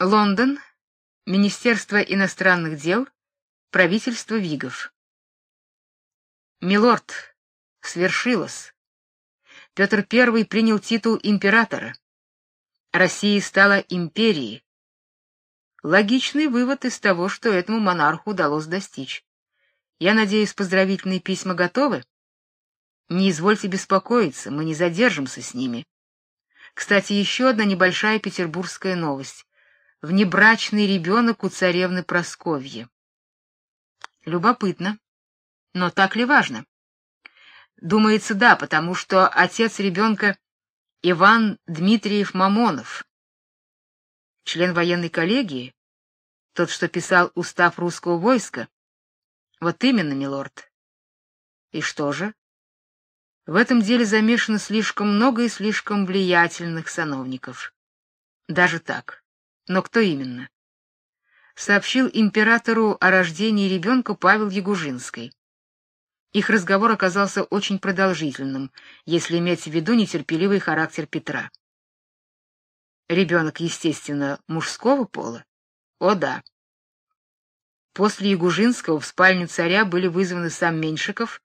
Лондон. Министерство иностранных дел. Правительство Вигов. Милорд, свершилось. Петр I принял титул императора. Россия стала империей. Логичный вывод из того, что этому монарху удалось достичь. Я надеюсь, поздравительные письма готовы. Не извольте беспокоиться, мы не задержимся с ними. Кстати, еще одна небольшая петербургская новость. Внебрачный ребенок у царевны Просковьи. Любопытно. Но так ли важно? Думается, да, потому что отец ребенка Иван Дмитриев Мамонов, член военной коллегии, тот, что писал устав русского войска. Вот именно, милорд. И что же? В этом деле замешано слишком много и слишком влиятельных сановников. Даже так. Но кто именно? Сообщил императору о рождении ребенка Павел Ягужинский. Их разговор оказался очень продолжительным, если иметь в виду нетерпеливый характер Петра. Ребенок, естественно, мужского пола. О да. После Ягужинского в спальню царя были вызваны сам Меньшиков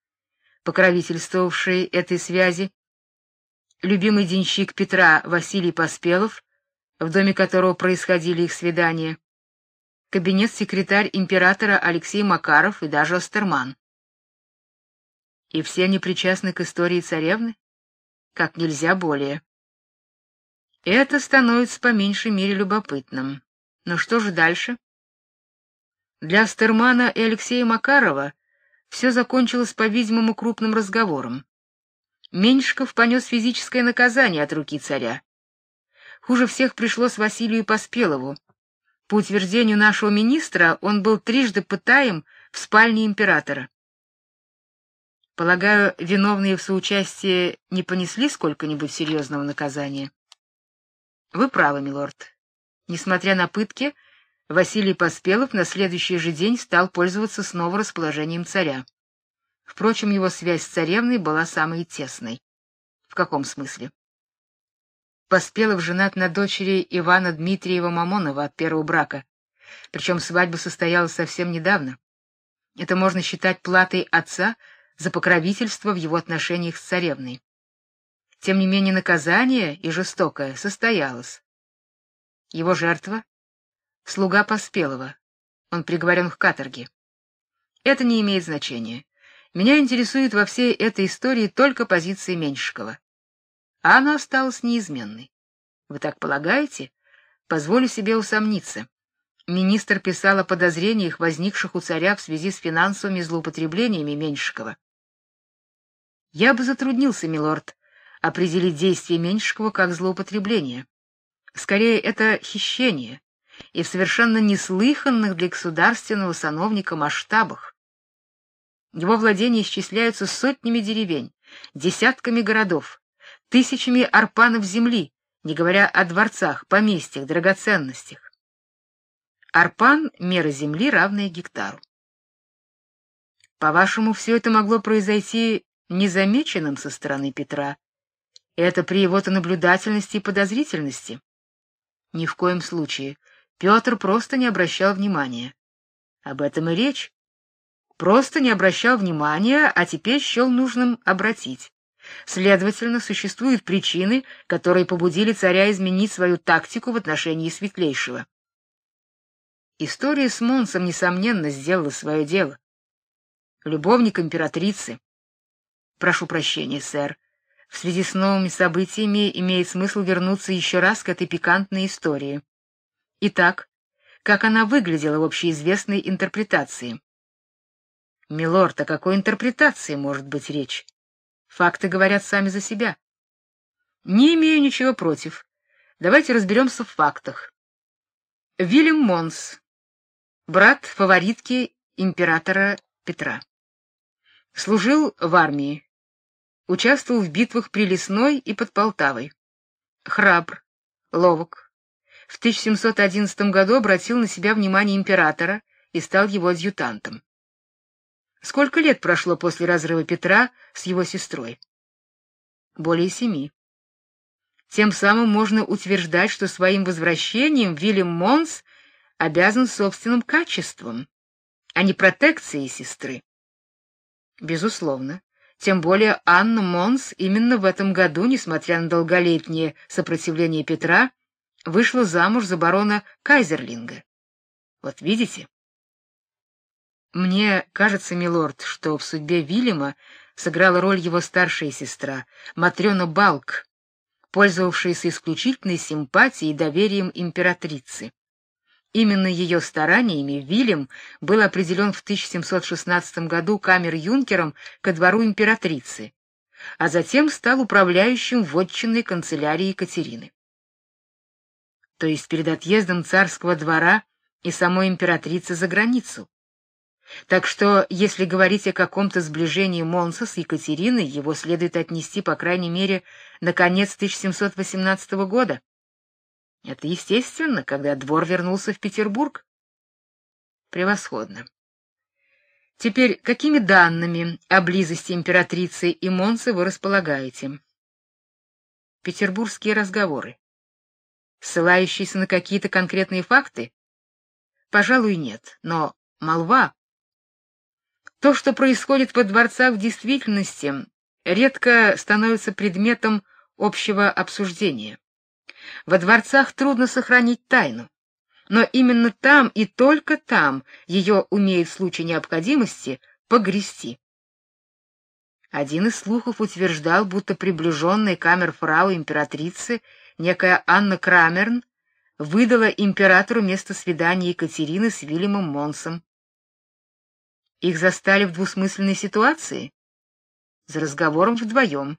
покровительствовавший этой связи, любимый денщик Петра Василий Поспелов, в доме которого происходили их свидания, кабинет-секретарь императора Алексей Макаров и даже Остерман. И все они причастны к истории царевны? Как нельзя более. Это становится по меньшей мере любопытным. Но что же дальше? Для Остермана и Алексея Макарова все закончилось, по-видимому, крупным разговором. Меньшиков понес физическое наказание от руки царя. Хуже всех пришлось Василию Поспелову. По утверждению нашего министра, он был трижды пытаем в спальне императора. Полагаю, виновные в соучастии не понесли сколько-нибудь серьезного наказания. Вы правы, милорд. Несмотря на пытки, Василий Поспелов на следующий же день стал пользоваться снова расположением царя. Впрочем, его связь с царевной была самой тесной. В каком смысле? Поспелов женат на дочери Ивана Дмитриева Мамонова от первого брака. Причем свадьба состоялась совсем недавно. Это можно считать платой отца за покровительство в его отношениях с царевной. Тем не менее наказание и жестокое состоялось. Его жертва слуга Поспелого. Он приговорен к каторге. Это не имеет значения. Меня интересует во всей этой истории только позиция Меньшикова. А она осталась неизменной. Вы так полагаете? Позволю себе усомниться. Министр писал о подозрениях, возникших у царя в связи с финансовыми злоупотреблениями Меньшикова. Я бы затруднился, милорд, определить действия Меньшикова как злоупотребление. Скорее это хищение, и в совершенно неслыханных для государственного сановника масштабах. Его владения исчисляются сотнями деревень, десятками городов, тысячами арпанов земли, не говоря о дворцах, поместьях, драгоценностях. Арпан мера земли равная гектару. По-вашему, все это могло произойти незамеченным со стороны Петра? Это при его-то наблюдательности и подозрительности? Ни в коем случае. Петр просто не обращал внимания. Об этом и речь. Просто не обращал внимания, а теперь счел нужным обратить. Следовательно, существуют причины, которые побудили царя изменить свою тактику в отношении Светлейшего. История с Монсом несомненно сделала свое дело. Любовник императрицы. Прошу прощения, сэр. В связи с новыми событиями имеет смысл вернуться еще раз к этой пикантной истории. Итак, как она выглядела в общеизвестной интерпретации? Милорд, о какой интерпретации может быть речь? Факты говорят сами за себя. Не имею ничего против. Давайте разберемся в фактах. Вильям Монс, брат фаворитки императора Петра. Служил в армии. Участвовал в битвах при Лесной и под Полтавой. Храбр, ловок, в 1711 году обратил на себя внимание императора и стал его адъютантом. Сколько лет прошло после разрыва Петра с его сестрой? Более семи. Тем самым можно утверждать, что своим возвращением Виллим Монс обязан собственным качеством, а не протекцией сестры. Безусловно. Тем более Анна Монс именно в этом году, несмотря на долголетнее сопротивление Петра, вышла замуж за барона Кайзерлинга. Вот видите? Мне кажется, милорд, что в судьбе Виллима сыграла роль его старшая сестра, Матрёна Балк, пользовавшаяся исключительной симпатией и доверием императрицы. Именно ее стараниями Вильям был определен в 1716 году камер-юнкером ко двору императрицы, а затем стал управляющим вотчинной канцелярии Екатерины. То есть перед отъездом царского двора и самой императрицы за границу. Так что, если говорить о каком-то сближении Монса с Екатериной, его следует отнести, по крайней мере, на конец 1718 года. Это естественно, когда двор вернулся в Петербург. Превосходно. Теперь какими данными о близости императрицы и Монса вы располагаете? Петербургские разговоры. Ссылающиеся на какие-то конкретные факты? Пожалуй, нет, но молва то, что происходит во дворцах в действительности, редко становится предметом общего обсуждения. Во дворцах трудно сохранить тайну, но именно там и только там ее умеют в случае необходимости погрести. Один из слухов утверждал, будто приближенная камерфрау императрицы, некая Анна Крамерн, выдала императору место свидания Екатерины с Вильямом Монсом. Их застали в двусмысленной ситуации, за разговором вдвоем.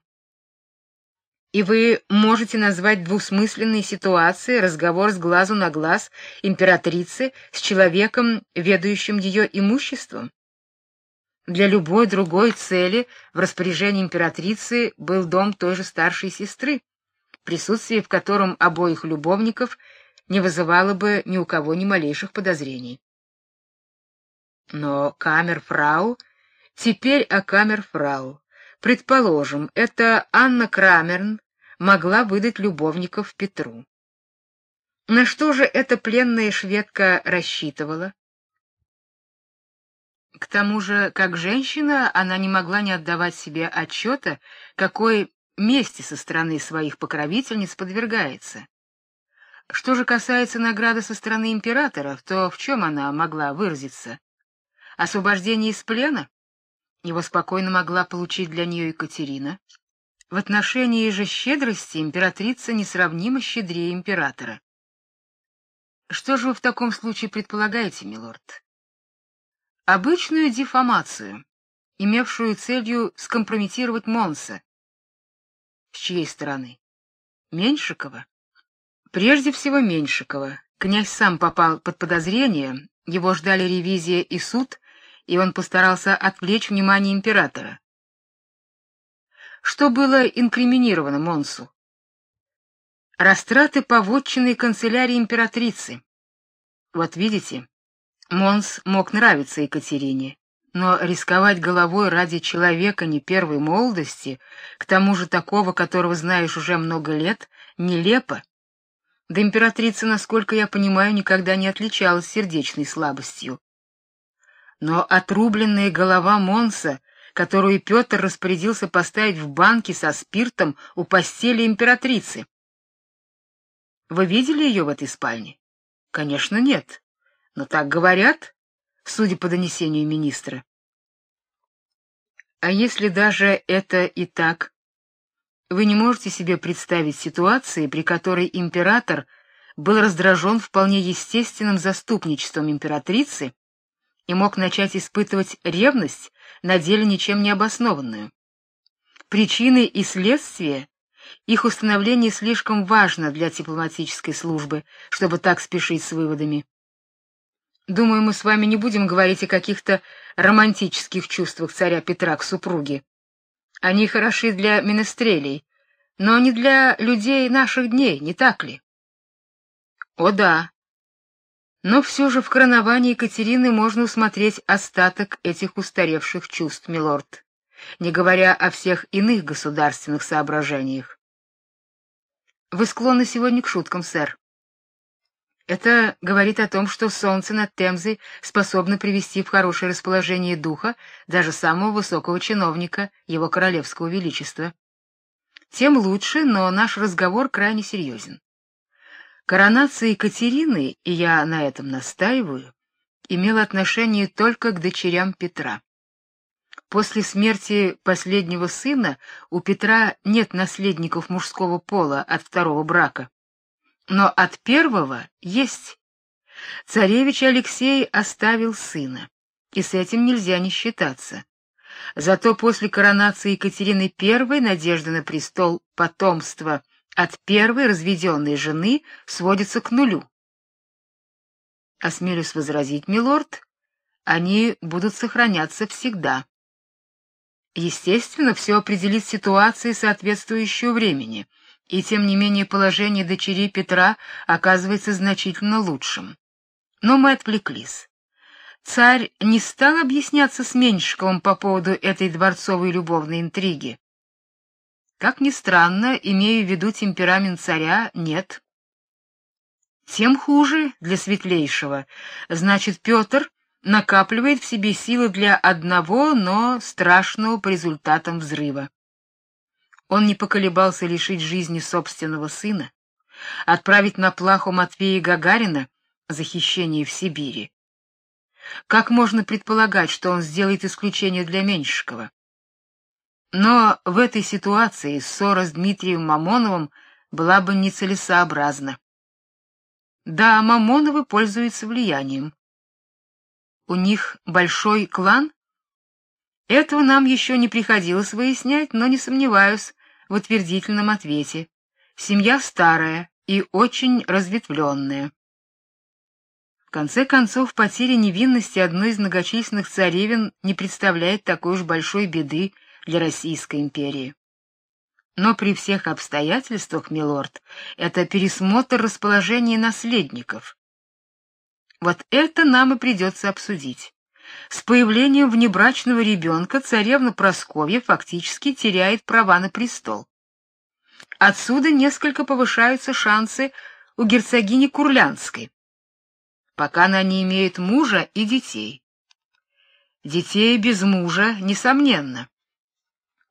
И вы можете назвать двусмысленной ситуацией разговор с глазу на глаз императрицы с человеком, ведающим ее имуществом? Для любой другой цели в распоряжении императрицы был дом той же старшей сестры, присутствие в котором обоих любовников не вызывало бы ни у кого ни малейших подозрений. Но камерфрау, теперь о камерфрау. Предположим, это Анна Крамерн могла выдать любовников Петру. На что же эта пленная шведка рассчитывала? К тому же, как женщина, она не могла не отдавать себе отчета, какой мести со стороны своих покровительниц подвергается. Что же касается награды со стороны императора, то в чем она могла выразиться? Освобождение из плена? Его спокойно могла получить для нее Екатерина. В отношении же щедрости императрица несравнимо щедрее императора. Что же вы в таком случае предполагаете, милорд? Обычную дефамацию, имевшую целью скомпрометировать Монса. С чьей стороны? Меньшикова. Прежде всего Меньшикова. Князь сам попал под подозрение, его ждали ревизия и суд, и он постарался отвлечь внимание императора. Что было инкриминировано Монсу? Растраты по вотчинной канцелярии императрицы. Вот видите, Монс мог нравиться Екатерине, но рисковать головой ради человека не первой молодости, к тому же такого, которого знаешь уже много лет, нелепо. Да императрица, насколько я понимаю, никогда не отличалась сердечной слабостью. Но отрубленная голова Монса, которую Петр распорядился поставить в банке со спиртом у постели императрицы. Вы видели ее в этой спальне? Конечно, нет. Но так говорят, судя по донесению министра. А если даже это и так, вы не можете себе представить ситуации, при которой император был раздражен вполне естественным заступничеством императрицы и мог начать испытывать ревность, на деле ничем не обоснованную. Причины и следствия их установление слишком важно для дипломатической службы, чтобы так спешить с выводами. Думаю, мы с вами не будем говорить о каких-то романтических чувствах царя Петра к супруге. Они хороши для менестрелей, но не для людей наших дней, не так ли? О да. Но все же в короновании Екатерины можно усмотреть остаток этих устаревших чувств, милорд, не говоря о всех иных государственных соображениях. Вы склонны сегодня к шуткам, сэр. Это говорит о том, что солнце над Темзой способно привести в хорошее расположение духа даже самого высокого чиновника, его королевского величества. Тем лучше, но наш разговор крайне серьезен. Коронация Екатерины, и я на этом настаиваю, имела отношение только к дочерям Петра. После смерти последнего сына у Петра нет наследников мужского пола от второго брака. Но от первого есть. Царевич Алексей оставил сына, и с этим нельзя не считаться. Зато после коронации Екатерины I надежда на престол потомства от первой разведенной жены сводится к нулю. Осмелюсь возразить, милорд, они будут сохраняться всегда. Естественно, все определит ситуация, соответствующего времени, и тем не менее положение дочерей Петра оказывается значительно лучшим. Но мы отвлеклись. Царь не стал объясняться с Меньшиковым по поводу этой дворцовой любовной интриги. Как ни странно, имея в виду темперамент царя, нет. Тем хуже для светлейшего. Значит, Петр накапливает в себе силы для одного, но страшного по результатам взрыва. Он не поколебался лишить жизни собственного сына, отправить на плаху Матвея Гагарина за хищение в Сибири. Как можно предполагать, что он сделает исключение для Меньшикова? Но в этой ситуации ссора с Дмитрием Мамоновым была бы нецелесообразна. Да, Мамоновы пользуются влиянием. У них большой клан? Этого нам еще не приходилось выяснять, но не сомневаюсь в утвердительном ответе. Семья старая и очень разветвленная. В конце концов, потеря невинности одной из многочисленных царевин не представляет такой уж большой беды для Российской империи. Но при всех обстоятельствах, милорд, это пересмотр расположения наследников. Вот это нам и придется обсудить. С появлением внебрачного ребенка царевна Просковья фактически теряет права на престол. Отсюда несколько повышаются шансы у герцогини Курлянской. Пока она не имеет мужа и детей. Детей без мужа несомненно.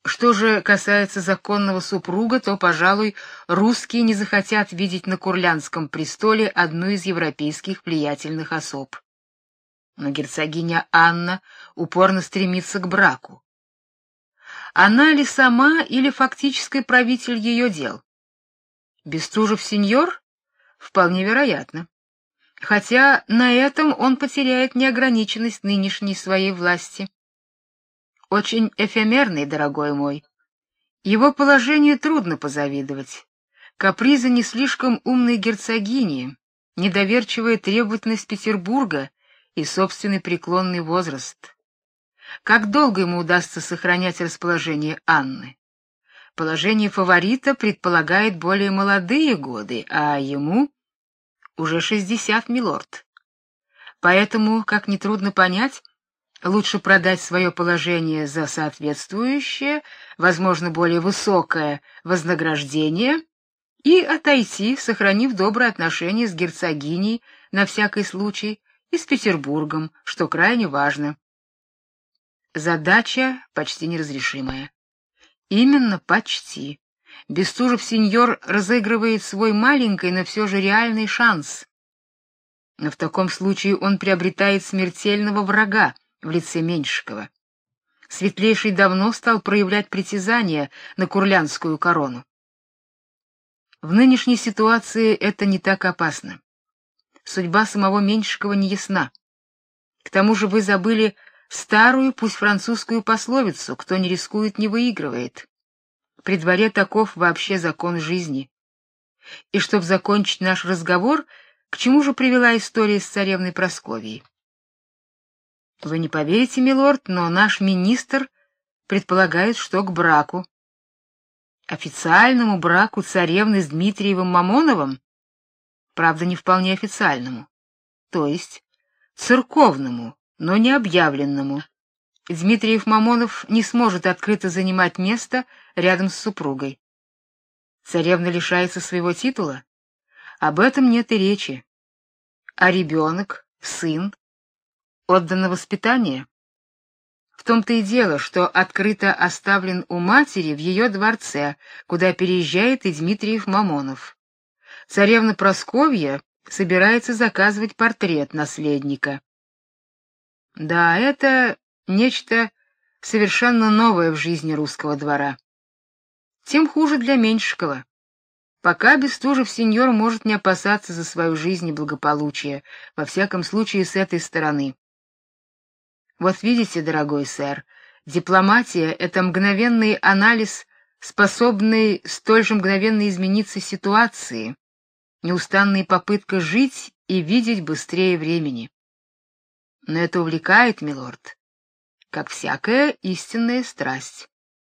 Что же касается законного супруга, то, пожалуй, русские не захотят видеть на Курлянском престоле одну из европейских влиятельных особ. Но герцогиня Анна упорно стремится к браку. Она ли сама или фактический правитель ее дел? Бестужев сеньор? Вполне вероятно. Хотя на этом он потеряет неограниченность нынешней своей власти очень эфемерный, дорогой мой. Его положению трудно позавидовать. Капризы не слишком умной герцогини, недоверчивая требовательность Петербурга и собственный преклонный возраст. Как долго ему удастся сохранять расположение Анны? Положение фаворита предполагает более молодые годы, а ему уже шестьдесят, милорд. Поэтому, как нетрудно понять, Лучше продать свое положение за соответствующее, возможно, более высокое вознаграждение и отойти, сохранив добрые отношения с герцогиней на всякий случай и с Петербургом, что крайне важно. Задача почти неразрешимая. Именно почти. Бестужев сеньор разыгрывает свой маленький, но все же реальный шанс. Но в таком случае он приобретает смертельного врага в лице Меньшикова. Светлейший давно стал проявлять притязания на курлянскую корону. В нынешней ситуации это не так опасно. Судьба самого Меньшикова не ясна. К тому же вы забыли старую, пусть французскую пословицу: кто не рискует, не выигрывает. При дворе таков вообще закон жизни. И чтобы закончить наш разговор, к чему же привела история с царевной Просковией? Вы не поверите, милорд, но наш министр предполагает, что к браку официальному браку царевны с Дмитриевым Мамоновым, правда, не вполне официальному, то есть церковному, но не объявленному. Дмитриев Мамонов не сможет открыто занимать место рядом с супругой. Царевна лишается своего титула? Об этом нет и речи. А ребенок, сын, отдан на воспитание? В том-то и дело, что открыто оставлен у матери в ее дворце, куда переезжает и Дмитриев Мамонов. Царевна Просковья собирается заказывать портрет наследника. Да, это нечто совершенно новое в жизни русского двора. Тем хуже для Меньшикова. Пока Бестужев сеньор может не опасаться за свою жизнь и благополучие, во всяком случае с этой стороны. Вот видите, дорогой сэр, дипломатия это мгновенный анализ, способный столь же мгновенно измениться ситуации, неустанная попытка жить и видеть быстрее времени. Но это увлекает, милорд, как всякая истинная страсть.